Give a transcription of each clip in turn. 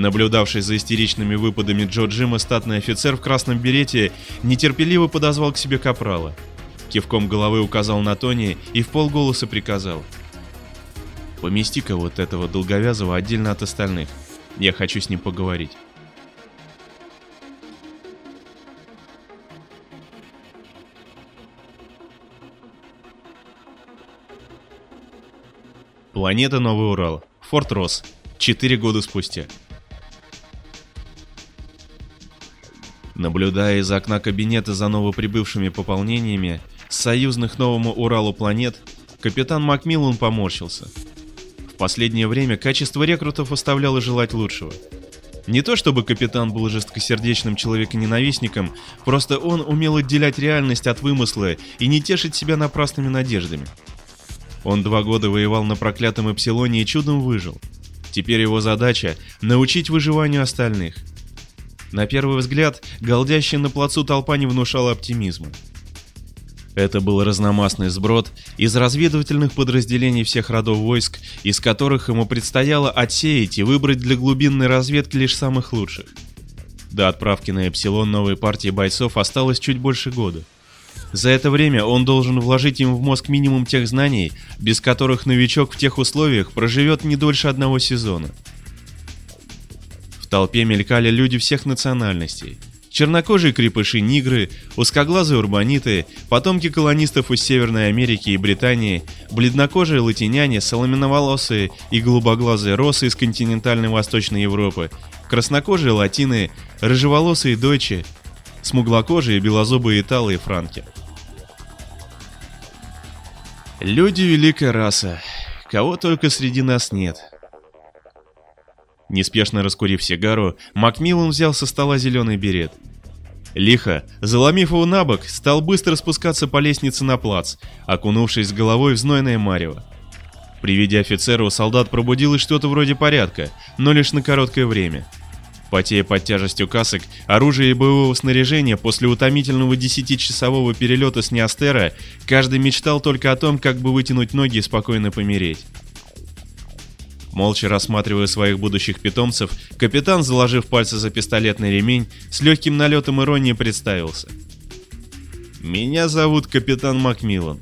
Наблюдавший за истеричными выпадами Джо Джима статный офицер в красном берете нетерпеливо подозвал к себе капрала. Кивком головы указал на Тони и в полголоса приказал. «Помести-ка вот этого долговязого отдельно от остальных. Я хочу с ним поговорить». Планета Новый Урал. Форт Росс. Четыре года спустя. Наблюдая из окна кабинета за новоприбывшими пополнениями союзных Новому Уралу планет, капитан Макмиллан поморщился. В последнее время качество рекрутов оставляло желать лучшего. Не то чтобы капитан был жесткосердечным человеконенавистником, просто он умел отделять реальность от вымысла и не тешить себя напрасными надеждами. Он два года воевал на проклятом Эпсилоне и чудом выжил. Теперь его задача — научить выживанию остальных. На первый взгляд, голдящая на плацу толпа не внушала оптимизма. Это был разномастный сброд из разведывательных подразделений всех родов войск, из которых ему предстояло отсеять и выбрать для глубинной разведки лишь самых лучших. До отправки на Эпсилон новой партии бойцов осталось чуть больше года. За это время он должен вложить им в мозг минимум тех знаний, без которых новичок в тех условиях проживет не дольше одного сезона. Толпе мелькали люди всех национальностей. Чернокожие крепыши-нигры, узкоглазые урбаниты, потомки колонистов из Северной Америки и Британии, бледнокожие латиняне, соломенноволосые и голубоглазые росы из континентальной Восточной Европы, краснокожие латины, рыжеволосые дойчи, смуглокожие белозубые италы и франки. Люди великая раса, кого только среди нас нет. Неспешно раскурив сигару, Макмиллан взял со стола зеленый берет. Лихо, заломив его на бок, стал быстро спускаться по лестнице на плац, окунувшись головой в знойное марево. При виде офицера у солдат пробудилось что-то вроде порядка, но лишь на короткое время – Потея под тяжестью касок, оружия и боевого снаряжения после утомительного десятичасового перелета с Неостера, каждый мечтал только о том, как бы вытянуть ноги и спокойно помереть. Молча рассматривая своих будущих питомцев, капитан, заложив пальцы за пистолетный ремень, с легким налетом иронии представился. «Меня зовут капитан Макмиллан.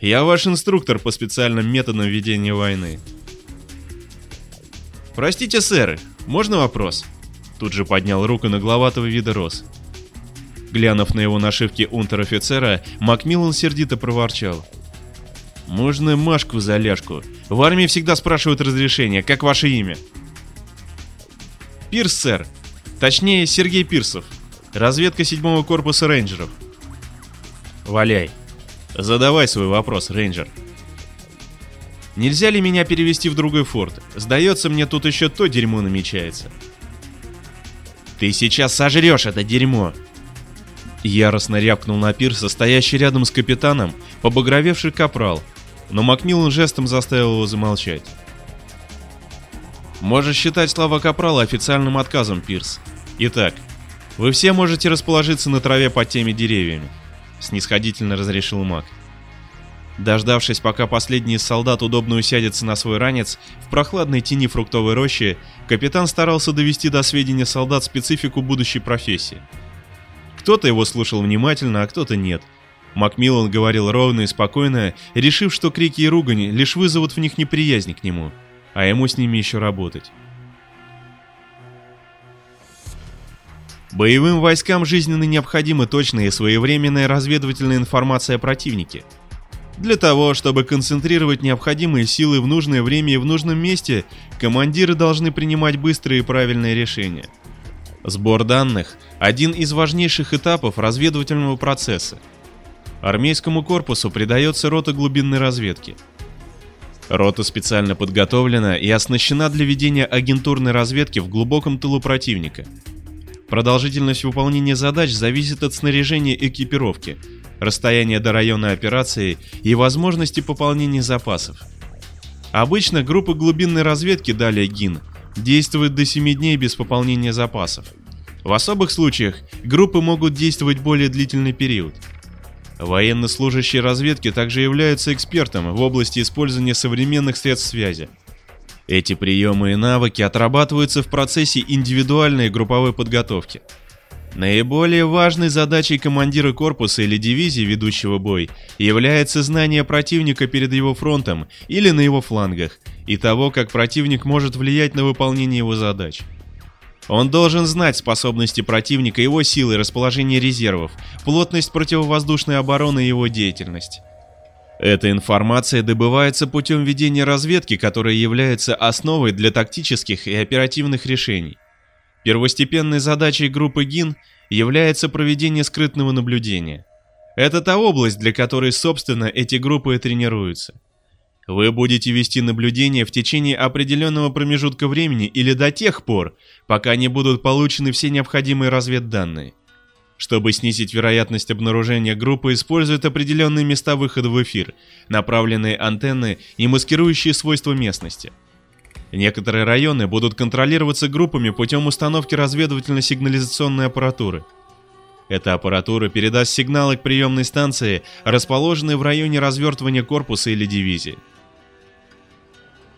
Я ваш инструктор по специальным методам ведения войны». «Простите, сэр, можно вопрос?» Тут же поднял руку на главатого вида Рос. Глянув на его нашивки унтер-офицера, Макмиллан сердито проворчал. «Можно Машку за ляжку? В армии всегда спрашивают разрешение. Как ваше имя?» «Пирс, сэр. Точнее, Сергей Пирсов. Разведка седьмого корпуса рейнджеров». «Валяй. Задавай свой вопрос, рейнджер». «Нельзя ли меня перевести в другой форт? Сдается мне, тут еще то дерьмо намечается». «Ты сейчас сожрешь это дерьмо!» Яростно рявкнул на пирса, стоящий рядом с капитаном, побагровевший капрал, но Макмиллан жестом заставил его замолчать. «Можешь считать слова капрала официальным отказом, Пирс. Итак, вы все можете расположиться на траве под теми деревьями», — снисходительно разрешил маг. Дождавшись, пока последний из солдат удобно усядется на свой ранец, в прохладной тени фруктовой рощи, капитан старался довести до сведения солдат специфику будущей профессии. Кто-то его слушал внимательно, а кто-то нет. Макмиллан говорил ровно и спокойно, решив, что крики и ругань лишь вызовут в них неприязнь к нему, а ему с ними еще работать. Боевым войскам жизненно необходима точная и своевременная разведывательная информация о противнике – для того, чтобы концентрировать необходимые силы в нужное время и в нужном месте, командиры должны принимать быстрые и правильные решения. Сбор данных – один из важнейших этапов разведывательного процесса. Армейскому корпусу придается рота глубинной разведки. Рота специально подготовлена и оснащена для ведения агентурной разведки в глубоком тылу противника. Продолжительность выполнения задач зависит от снаряжения и экипировки – расстояние до района операции и возможности пополнения запасов. Обычно группы глубинной разведки, далее ГИН, действуют до 7 дней без пополнения запасов. В особых случаях группы могут действовать более длительный период. Военнослужащие разведки также являются экспертом в области использования современных средств связи. Эти приемы и навыки отрабатываются в процессе индивидуальной и групповой подготовки. Наиболее важной задачей командира корпуса или дивизии, ведущего бой, является знание противника перед его фронтом или на его флангах, и того, как противник может влиять на выполнение его задач. Он должен знать способности противника, его силы, расположение резервов, плотность противовоздушной обороны и его деятельность. Эта информация добывается путем ведения разведки, которая является основой для тактических и оперативных решений. Первостепенной задачей группы ГИН является проведение скрытного наблюдения. Это та область, для которой, собственно, эти группы тренируются. Вы будете вести наблюдение в течение определенного промежутка времени или до тех пор, пока не будут получены все необходимые разведданные. Чтобы снизить вероятность обнаружения группы, используют определенные места выхода в эфир, направленные антенны и маскирующие свойства местности – Некоторые районы будут контролироваться группами путем установки разведывательно-сигнализационной аппаратуры. Эта аппаратура передаст сигналы к приемной станции, расположенной в районе развертывания корпуса или дивизии.